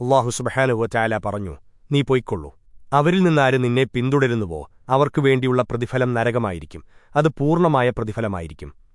അള്ളാഹു പറഞ്ഞു നീ പൊയ്ക്കൊള്ളൂ. അവരിൽ നിന്നാരും നിന്നെ പിന്തുടരുന്നുവോ? അവർക്കു വേണ്ടിയുള്ള പ്രതിഫലം നരകമായിരിക്കും. അത് പൂർണമായ പ്രതിഫലമായിരിക്കും.